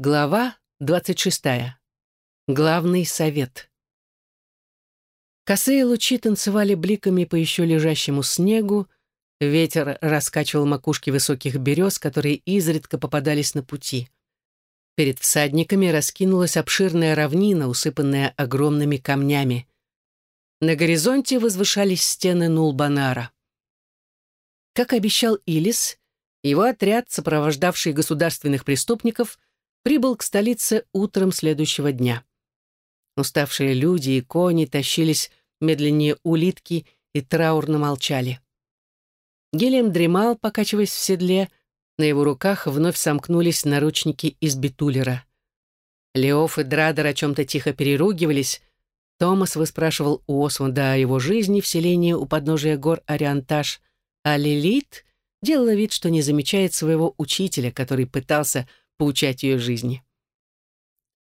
Глава 26. Главный совет. Косые лучи танцевали бликами по еще лежащему снегу, ветер раскачивал макушки высоких берез, которые изредка попадались на пути. Перед всадниками раскинулась обширная равнина, усыпанная огромными камнями. На горизонте возвышались стены Нулбанара. Как обещал Илис, его отряд, сопровождавший государственных преступников, прибыл к столице утром следующего дня. Уставшие люди и кони тащились медленнее улитки и траурно молчали. Гелем дремал, покачиваясь в седле, на его руках вновь сомкнулись наручники из битулера. Леоф и Драдер о чем-то тихо переругивались. Томас выспрашивал у Осванда о его жизни в селении у подножия гор Ориантаж, а Лилит делала вид, что не замечает своего учителя, который пытался поучать ее жизни.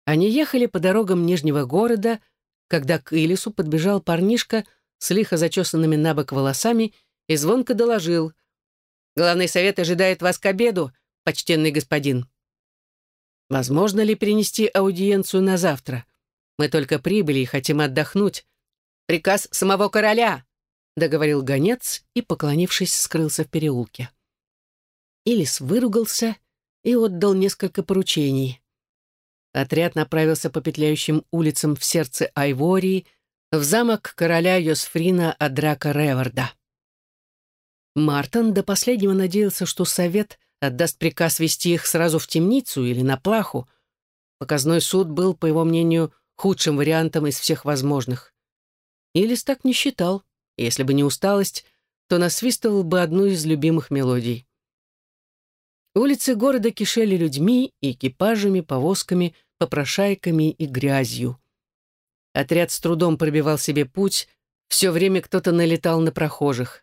Они ехали по дорогам Нижнего города, когда к Илису подбежал парнишка с лихо зачесанными на бок волосами и звонко доложил. «Главный совет ожидает вас к обеду, почтенный господин». «Возможно ли перенести аудиенцию на завтра? Мы только прибыли и хотим отдохнуть. Приказ самого короля!» — договорил гонец и, поклонившись, скрылся в переулке. Илис выругался и отдал несколько поручений. Отряд направился по петляющим улицам в сердце Айвории, в замок короля Йосфрина Адрака Реварда. Мартин до последнего надеялся, что совет отдаст приказ вести их сразу в темницу или на плаху. Показной суд был, по его мнению, худшим вариантом из всех возможных. Илис так не считал. Если бы не усталость, то насвистывал бы одну из любимых мелодий. Улицы города кишели людьми, экипажами, повозками, попрошайками и грязью. Отряд с трудом пробивал себе путь, все время кто-то налетал на прохожих.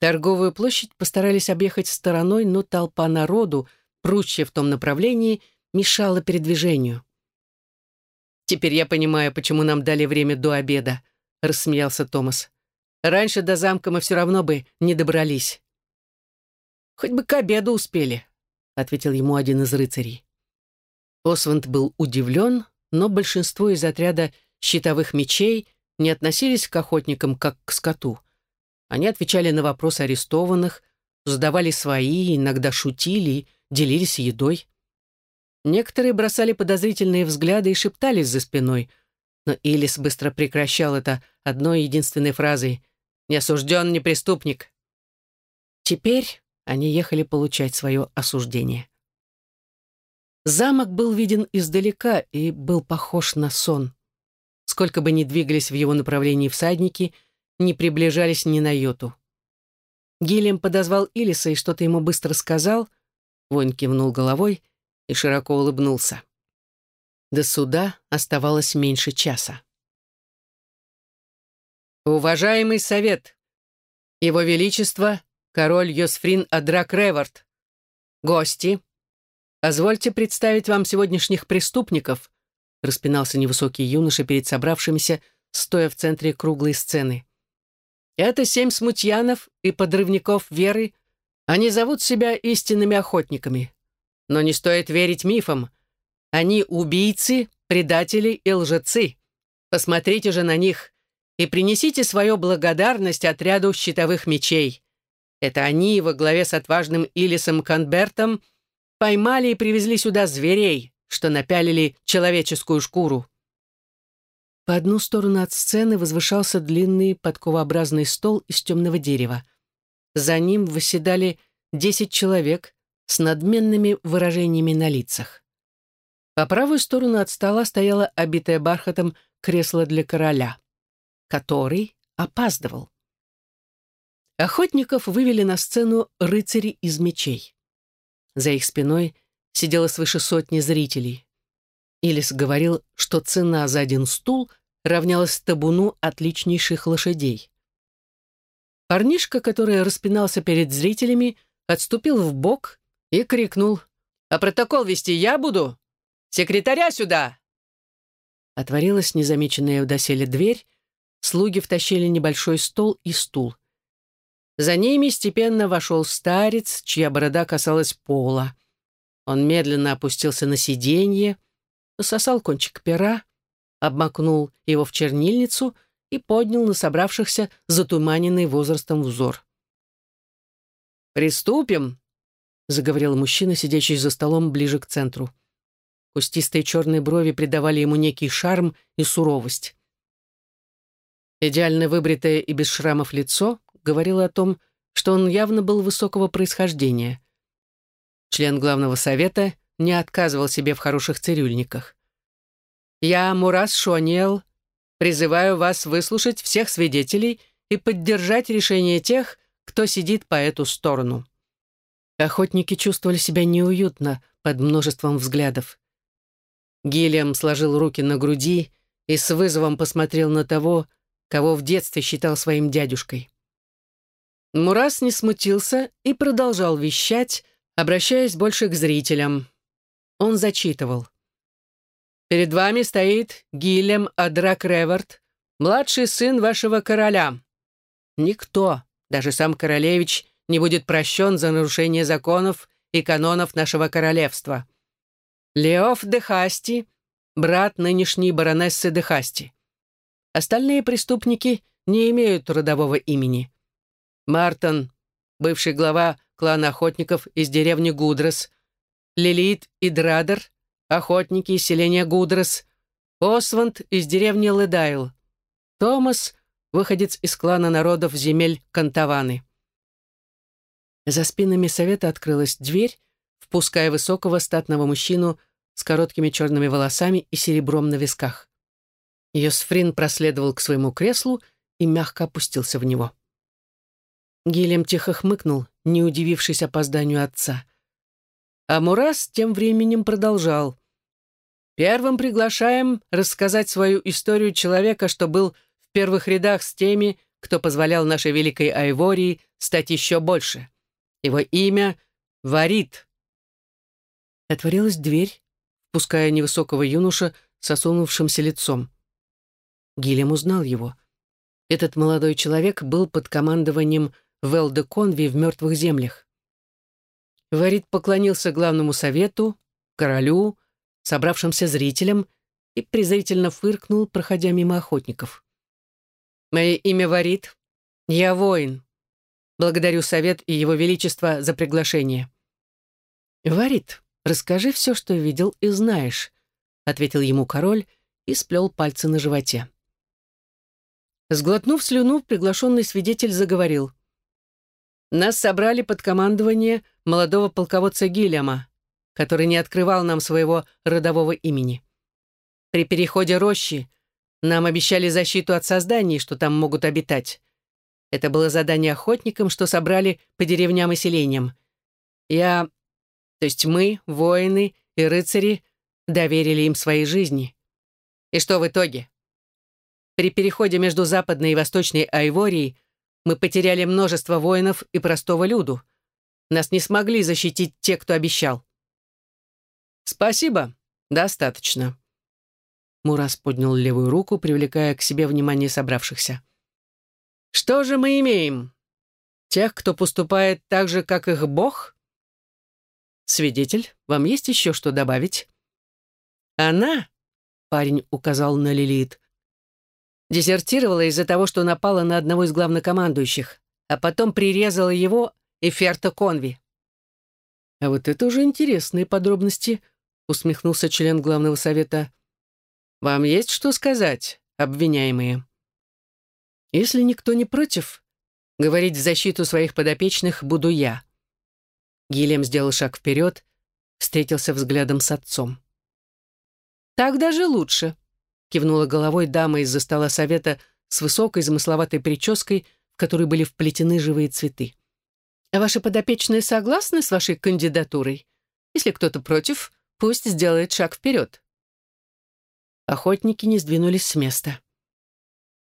Торговую площадь постарались объехать стороной, но толпа народу, прущая в том направлении, мешала передвижению. «Теперь я понимаю, почему нам дали время до обеда», — рассмеялся Томас. «Раньше до замка мы все равно бы не добрались». «Хоть бы к обеду успели», — ответил ему один из рыцарей. Осванд был удивлен, но большинство из отряда щитовых мечей не относились к охотникам как к скоту. Они отвечали на вопросы арестованных, задавали свои, иногда шутили делились едой. Некоторые бросали подозрительные взгляды и шептались за спиной, но Илис быстро прекращал это одной единственной фразой «Не осужден, не преступник». Теперь они ехали получать свое осуждение. Замок был виден издалека и был похож на сон. Сколько бы ни двигались в его направлении всадники, не приближались ни на йоту. Гильям подозвал Илиса и что-то ему быстро сказал. Вонь кивнул головой и широко улыбнулся. До суда оставалось меньше часа. «Уважаемый совет! Его Величество король Йосфрин Адрак Ревард. Гости, позвольте представить вам сегодняшних преступников, распинался невысокий юноша перед собравшимися, стоя в центре круглой сцены. Это семь смутьянов и подрывников веры. Они зовут себя истинными охотниками. Но не стоит верить мифам. Они убийцы, предатели и лжецы. Посмотрите же на них и принесите свою благодарность отряду щитовых мечей. Это они во главе с отважным Илисом Конбертом поймали и привезли сюда зверей, что напялили человеческую шкуру. По одну сторону от сцены возвышался длинный подковообразный стол из темного дерева. За ним восседали десять человек с надменными выражениями на лицах. По правую сторону от стола стояло обитое бархатом кресло для короля, который опаздывал. Охотников вывели на сцену рыцари из мечей. За их спиной сидело свыше сотни зрителей. Илис говорил, что цена за один стул равнялась табуну отличнейших лошадей. Парнишка, который распинался перед зрителями, отступил в бок и крикнул «А протокол вести я буду? Секретаря сюда!» Отворилась незамеченная в доселе дверь, слуги втащили небольшой стол и стул. За ними степенно вошел старец, чья борода касалась пола. Он медленно опустился на сиденье, пососал кончик пера, обмакнул его в чернильницу и поднял на собравшихся затуманенный возрастом взор. «Приступим», — заговорил мужчина, сидящий за столом ближе к центру. Кустистые черные брови придавали ему некий шарм и суровость. Идеально выбритое и без шрамов лицо говорило о том, что он явно был высокого происхождения. Член главного совета не отказывал себе в хороших цирюльниках. «Я, Мурас Шуаниел, призываю вас выслушать всех свидетелей и поддержать решение тех, кто сидит по эту сторону. Охотники чувствовали себя неуютно под множеством взглядов. Гильям сложил руки на груди и с вызовом посмотрел на того, кого в детстве считал своим дядюшкой. Мурас не смутился и продолжал вещать, обращаясь больше к зрителям. Он зачитывал. «Перед вами стоит Гильям Адрак Реверт, младший сын вашего короля. Никто, даже сам королевич не будет прощен за нарушение законов и канонов нашего королевства. Леоф де Хасти, брат нынешней баронессы де Хасти. Остальные преступники не имеют родового имени. Мартон, бывший глава клана охотников из деревни Гудрос, Лилит и Драдер, охотники из селения Гудрос, Осванд из деревни Ледайл, Томас, выходец из клана народов земель Кантаваны. За спинами совета открылась дверь, впуская высокого статного мужчину с короткими черными волосами и серебром на висках. Йосфрин проследовал к своему креслу и мягко опустился в него. Гилем тихо хмыкнул, не удивившись опозданию отца. А Мурас тем временем продолжал. «Первым приглашаем рассказать свою историю человека, что был в первых рядах с теми, кто позволял нашей великой Айвории стать еще больше. Его имя — Варит». Отворилась дверь, пуская невысокого юноша с осунувшимся лицом. Гилем узнал его. Этот молодой человек был под командованием Велда Конви в «Мертвых землях». Варит поклонился главному совету, королю, собравшимся зрителям и презрительно фыркнул, проходя мимо охотников. Мое имя Варит. Я воин. Благодарю совет и его величество за приглашение. Варит, расскажи все, что видел и знаешь, ответил ему король и сплел пальцы на животе. Сглотнув слюну, приглашенный свидетель заговорил. «Нас собрали под командование молодого полководца Гильяма, который не открывал нам своего родового имени. При переходе рощи нам обещали защиту от созданий, что там могут обитать. Это было задание охотникам, что собрали по деревням и селениям. Я, то есть мы, воины и рыцари, доверили им свои жизни. И что в итоге? При переходе между Западной и Восточной Айворией мы потеряли множество воинов и простого люду. Нас не смогли защитить те, кто обещал. Спасибо, достаточно. Мурас поднял левую руку, привлекая к себе внимание собравшихся. «Что же мы имеем? Тех, кто поступает так же, как их Бог?» «Свидетель, вам есть еще что добавить?» «Она», — парень указал на Лилит, дезертировала из-за того, что напала на одного из главнокомандующих, а потом прирезала его и Ферта Конви. «А вот это уже интересные подробности», — усмехнулся член главного совета. Вам есть что сказать, обвиняемые? Если никто не против, говорить в защиту своих подопечных буду я. Гилем сделал шаг вперед, встретился взглядом с отцом. «Так даже лучше», — кивнула головой дама из-за стола совета с высокой замысловатой прической, в которой были вплетены живые цветы. «А ваши подопечные согласны с вашей кандидатурой? Если кто-то против, пусть сделает шаг вперед». Охотники не сдвинулись с места.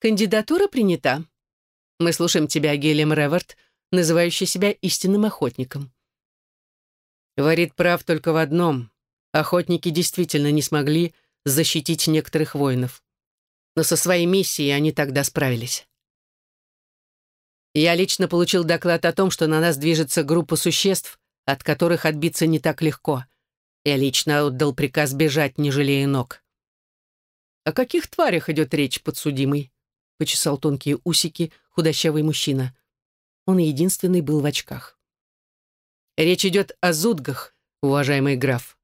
«Кандидатура принята. Мы слушаем тебя, Гелем Реверт, называющий себя истинным охотником». Варит прав только в одном. Охотники действительно не смогли защитить некоторых воинов. Но со своей миссией они тогда справились. Я лично получил доклад о том, что на нас движется группа существ, от которых отбиться не так легко — Я лично отдал приказ бежать, не жалея ног. «О каких тварях идет речь, подсудимый?» — почесал тонкие усики худощавый мужчина. Он единственный был в очках. «Речь идет о зудгах, уважаемый граф».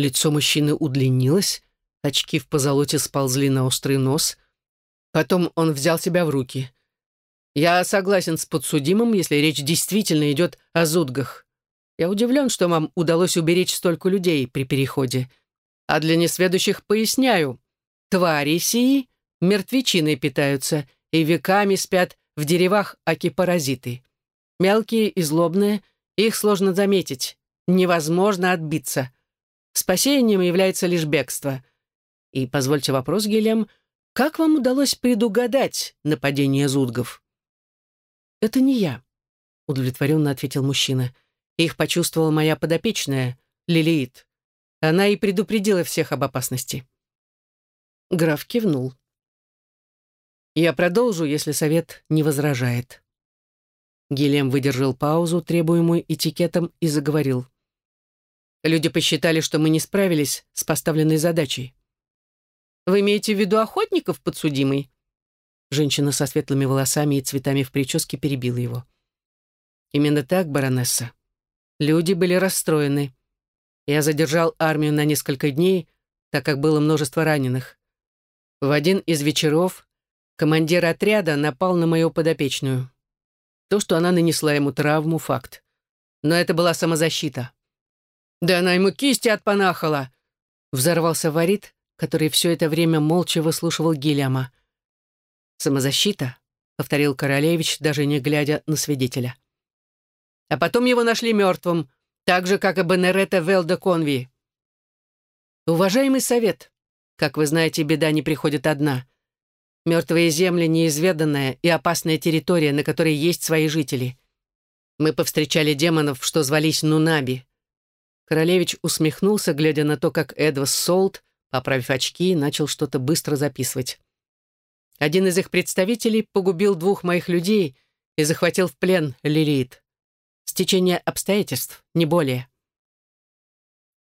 Лицо мужчины удлинилось, очки в позолоте сползли на острый нос. Потом он взял себя в руки. «Я согласен с подсудимым, если речь действительно идет о зудгах. Я удивлен, что вам удалось уберечь столько людей при переходе. А для несведущих поясняю. Твари сии мертвечиной питаются и веками спят в деревах аки-паразиты. Мелкие и злобные, их сложно заметить, невозможно отбиться. Спасением является лишь бегство. И позвольте вопрос, Гелем, как вам удалось предугадать нападение зудгов? «Это не я», — удовлетворенно ответил мужчина. Их почувствовала моя подопечная, Лилиит. Она и предупредила всех об опасности. Граф кивнул. «Я продолжу, если совет не возражает». Гелем выдержал паузу, требуемую этикетом, и заговорил. «Люди посчитали, что мы не справились с поставленной задачей». «Вы имеете в виду охотников, подсудимый?» Женщина со светлыми волосами и цветами в прическе перебила его. «Именно так, баронесса. Люди были расстроены. Я задержал армию на несколько дней, так как было множество раненых. В один из вечеров командир отряда напал на мою подопечную. То, что она нанесла ему травму, факт. Но это была самозащита. «Да она ему кисти отпанахала!» Взорвался Варит, который все это время молча выслушивал Гильяма. «Самозащита?» — повторил Королевич, даже не глядя на свидетеля а потом его нашли мертвым, так же, как и Бенерета Велда Конви. Уважаемый совет, как вы знаете, беда не приходит одна. Мертвые земли — неизведанная и опасная территория, на которой есть свои жители. Мы повстречали демонов, что звались Нунаби. Королевич усмехнулся, глядя на то, как Эдвас Солт, поправив очки, начал что-то быстро записывать. Один из их представителей погубил двух моих людей и захватил в плен Лилит. Стечение обстоятельств, не более.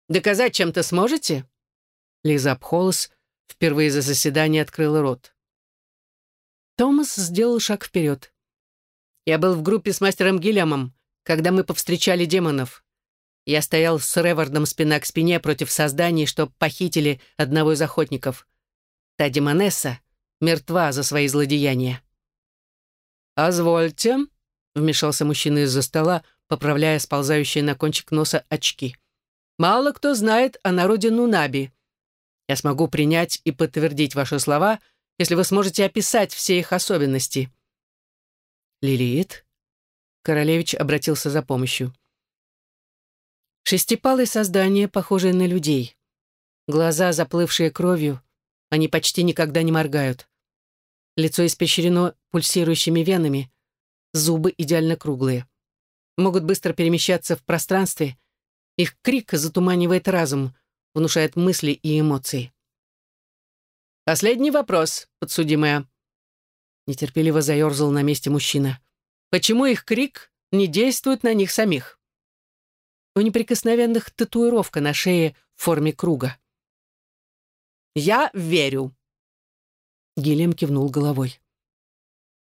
«Доказать чем-то сможете?» Лиза Абхолос впервые за заседание открыла рот. Томас сделал шаг вперед. «Я был в группе с мастером Гиллямом, когда мы повстречали демонов. Я стоял с Ревардом спина к спине против созданий, что похитили одного из охотников. Та демонесса мертва за свои злодеяния». «Позвольте», — вмешался мужчина из-за стола, поправляя сползающие на кончик носа очки. «Мало кто знает о народе Нунаби. Я смогу принять и подтвердить ваши слова, если вы сможете описать все их особенности». «Лилит?» Королевич обратился за помощью. Шестипалые создания, похожие на людей. Глаза, заплывшие кровью, они почти никогда не моргают. Лицо испещрено пульсирующими венами, зубы идеально круглые могут быстро перемещаться в пространстве. Их крик затуманивает разум, внушает мысли и эмоции. «Последний вопрос, подсудимая». Нетерпеливо заерзал на месте мужчина. «Почему их крик не действует на них самих?» У неприкосновенных татуировка на шее в форме круга. «Я верю», — Гелем кивнул головой.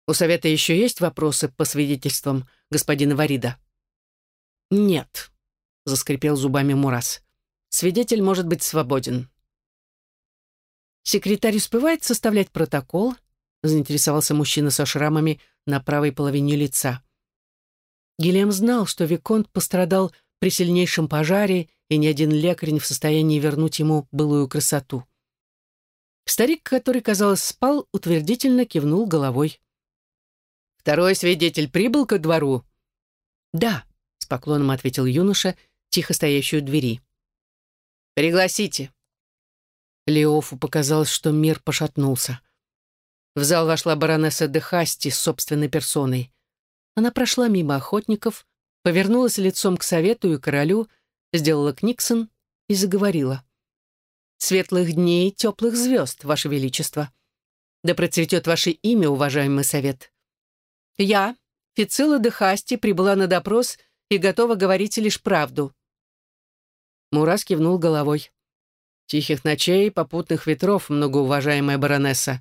«У совета еще есть вопросы по свидетельствам господина Варида?» «Нет», — заскрипел зубами Мурас. «Свидетель может быть свободен». «Секретарь успевает составлять протокол?» — заинтересовался мужчина со шрамами на правой половине лица. Гелем знал, что Виконт пострадал при сильнейшем пожаре, и ни один лекарь не в состоянии вернуть ему былую красоту. Старик, который, казалось, спал, утвердительно кивнул головой. «Второй свидетель прибыл ко двору?» «Да», — с поклоном ответил юноша, тихо стоящий у двери. «Пригласите». Леофу показалось, что мир пошатнулся. В зал вошла баронесса де Хасти с собственной персоной. Она прошла мимо охотников, повернулась лицом к совету и королю, сделала книксон и заговорила. «Светлых дней, теплых звезд, Ваше Величество! Да процветет ваше имя, уважаемый совет! Я, Фицила де Хасти, прибыла на допрос и готова говорить лишь правду. Мурас кивнул головой. «Тихих ночей, попутных ветров, многоуважаемая баронесса.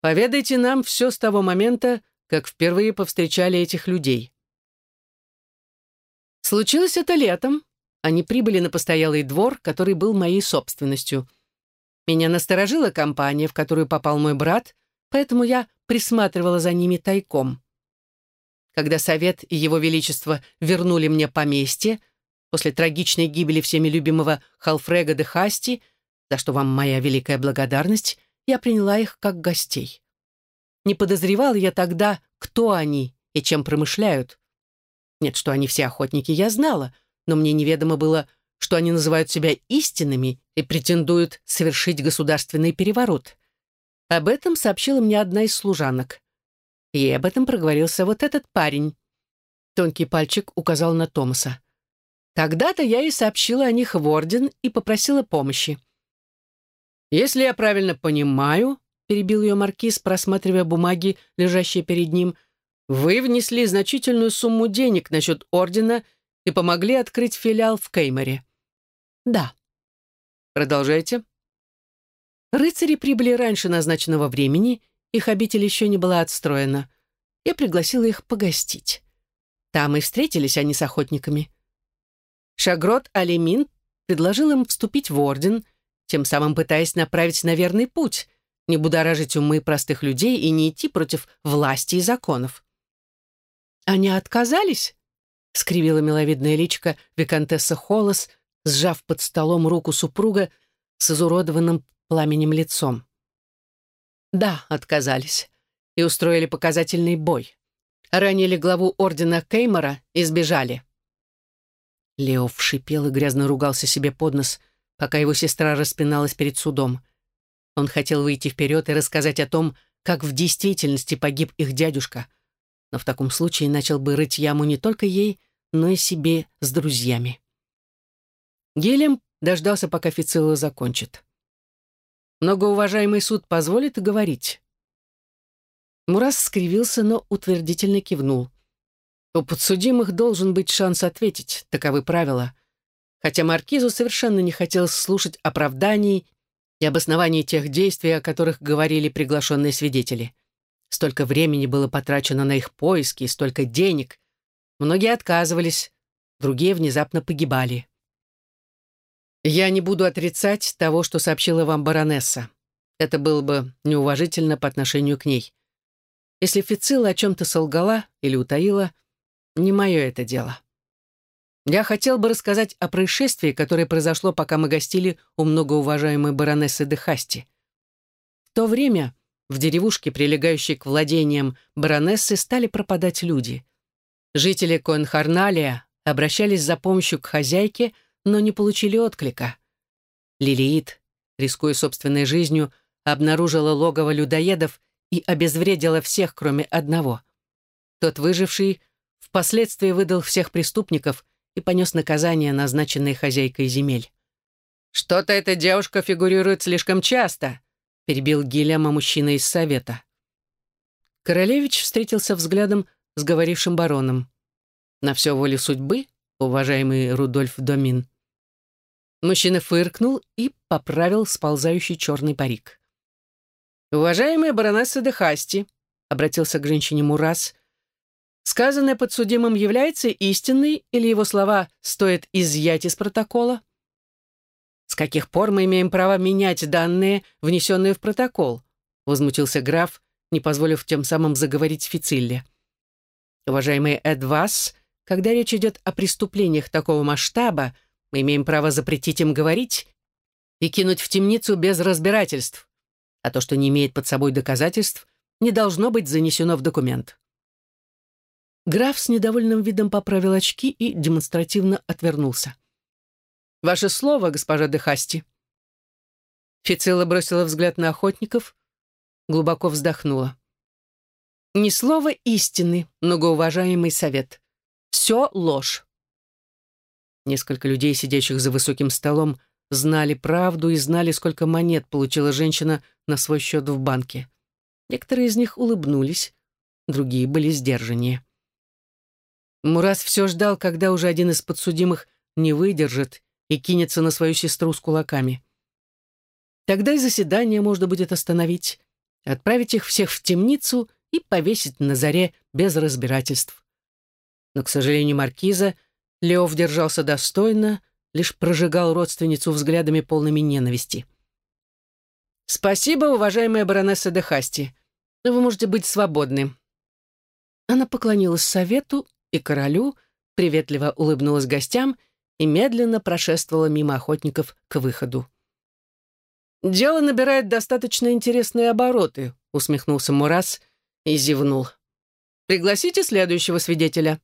Поведайте нам все с того момента, как впервые повстречали этих людей». Случилось это летом. Они прибыли на постоялый двор, который был моей собственностью. Меня насторожила компания, в которую попал мой брат, поэтому я присматривала за ними тайком. Когда Совет и Его Величество вернули мне поместье, после трагичной гибели всеми любимого Халфрега де Хасти, за что вам моя великая благодарность, я приняла их как гостей. Не подозревала я тогда, кто они и чем промышляют. Нет, что они все охотники, я знала, но мне неведомо было, что они называют себя истинными и претендуют совершить государственный переворот. Об этом сообщила мне одна из служанок. И об этом проговорился вот этот парень. Тонкий пальчик указал на Томаса. Тогда-то я и сообщила о них в Орден и попросила помощи. «Если я правильно понимаю», — перебил ее маркиз, просматривая бумаги, лежащие перед ним, «вы внесли значительную сумму денег насчет Ордена и помогли открыть филиал в Кейморе». «Да». «Продолжайте». Рыцари прибыли раньше назначенного времени, их обитель еще не была отстроена. Я пригласила их погостить. Там и встретились они с охотниками. Шагрот Алимин предложил им вступить в орден, тем самым пытаясь направить на верный путь, не будоражить умы простых людей и не идти против власти и законов. «Они отказались?» — скривила миловидная личка виконтесса Холос, сжав под столом руку супруга с изуродованным пламенем лицом. «Да, отказались. И устроили показательный бой. Ранили главу ордена Кеймора и сбежали». Лео вшипел и грязно ругался себе под нос, пока его сестра распиналась перед судом. Он хотел выйти вперед и рассказать о том, как в действительности погиб их дядюшка, но в таком случае начал бы рыть яму не только ей, но и себе с друзьями. Гелем дождался, пока Фицилла закончит. «Многоуважаемый суд позволит говорить?» Мурас скривился, но утвердительно кивнул. У подсудимых должен быть шанс ответить, таковы правила. Хотя Маркизу совершенно не хотелось слушать оправданий и обоснований тех действий, о которых говорили приглашенные свидетели. Столько времени было потрачено на их поиски, столько денег. Многие отказывались, другие внезапно погибали. Я не буду отрицать того, что сообщила вам баронесса. Это было бы неуважительно по отношению к ней. Если Фицила о чем-то солгала или утаила — не мое это дело. Я хотел бы рассказать о происшествии, которое произошло, пока мы гостили у многоуважаемой баронессы де Хасти. В то время в деревушке, прилегающей к владениям баронессы, стали пропадать люди. Жители Коэнхарналия обращались за помощью к хозяйке, но не получили отклика. Лилиит, рискуя собственной жизнью, обнаружила логово людоедов и обезвредила всех, кроме одного. Тот выживший впоследствии выдал всех преступников и понес наказание, назначенное хозяйкой земель. «Что-то эта девушка фигурирует слишком часто», перебил Гильяма мужчина из совета. Королевич встретился взглядом с говорившим бароном. «На все воле судьбы, уважаемый Рудольф Домин». Мужчина фыркнул и поправил сползающий черный парик. «Уважаемая баронесса де Хасти», — обратился к женщине Мурас, Сказанное подсудимым является истинной или его слова стоит изъять из протокола? С каких пор мы имеем право менять данные, внесенные в протокол? Возмутился граф, не позволив тем самым заговорить Фицилле. Уважаемый Эдвас, когда речь идет о преступлениях такого масштаба, мы имеем право запретить им говорить и кинуть в темницу без разбирательств. А то, что не имеет под собой доказательств, не должно быть занесено в документ. Граф с недовольным видом поправил очки и демонстративно отвернулся. «Ваше слово, госпожа де Хасти». Фицилла бросила взгляд на охотников, глубоко вздохнула. «Ни слова истины, многоуважаемый совет. Все ложь». Несколько людей, сидящих за высоким столом, знали правду и знали, сколько монет получила женщина на свой счет в банке. Некоторые из них улыбнулись, другие были сдержаннее. Мурас все ждал, когда уже один из подсудимых не выдержит и кинется на свою сестру с кулаками. Тогда и заседание можно будет остановить, отправить их всех в темницу и повесить на заре без разбирательств. Но, к сожалению, маркиза Леов держался достойно, лишь прожигал родственницу взглядами полными ненависти. «Спасибо, уважаемая баронесса де Хасти. Вы можете быть свободны». Она поклонилась совету и королю, приветливо улыбнулась гостям и медленно прошествовала мимо охотников к выходу. «Дело набирает достаточно интересные обороты», — усмехнулся Мурас и зевнул. «Пригласите следующего свидетеля».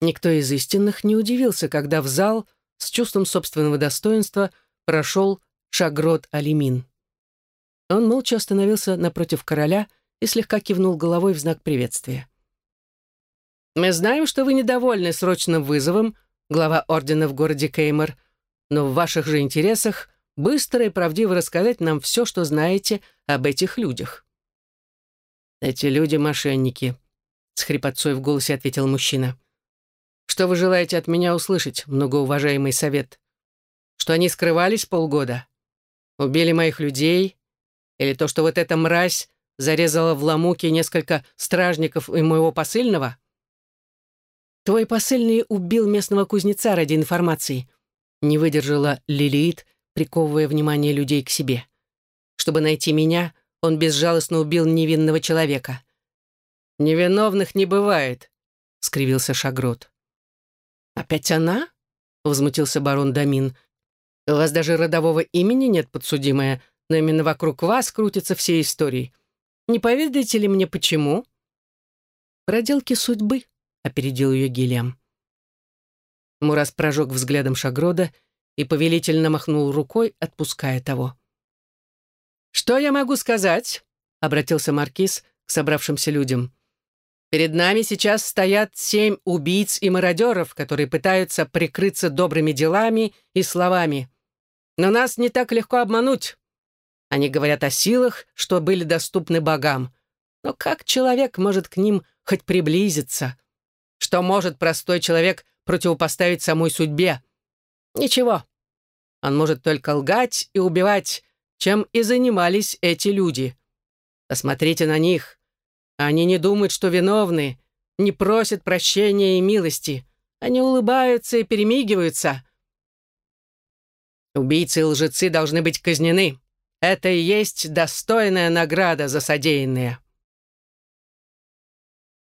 Никто из истинных не удивился, когда в зал с чувством собственного достоинства прошел Шагрот Алимин. Он молча остановился напротив короля и слегка кивнул головой в знак приветствия. «Мы знаем, что вы недовольны срочным вызовом, глава ордена в городе Кеймер, но в ваших же интересах быстро и правдиво рассказать нам все, что знаете об этих людях». «Эти люди — мошенники», — с хрипотцой в голосе ответил мужчина. Что вы желаете от меня услышать, многоуважаемый совет? Что они скрывались полгода? Убили моих людей? Или то, что вот эта мразь зарезала в Ламуке несколько стражников и моего посыльного? Твой посыльный убил местного кузнеца ради информации. Не выдержала Лилит, приковывая внимание людей к себе. Чтобы найти меня, он безжалостно убил невинного человека. «Невиновных не бывает», — скривился Шагрот. «Опять она?» — возмутился барон Дамин. «У вас даже родового имени нет, подсудимая, но именно вокруг вас крутятся все истории. Не поведаете ли мне, почему?» «Проделки судьбы», — опередил ее Гильям. Мурас прожег взглядом Шагрода и повелительно махнул рукой, отпуская того. «Что я могу сказать?» — обратился Маркиз к собравшимся людям. Перед нами сейчас стоят семь убийц и мародеров, которые пытаются прикрыться добрыми делами и словами. Но нас не так легко обмануть. Они говорят о силах, что были доступны богам. Но как человек может к ним хоть приблизиться? Что может простой человек противопоставить самой судьбе? Ничего. Он может только лгать и убивать, чем и занимались эти люди. Посмотрите на них. Они не думают, что виновны, не просят прощения и милости. Они улыбаются и перемигиваются. Убийцы и лжецы должны быть казнены. Это и есть достойная награда за содеянное.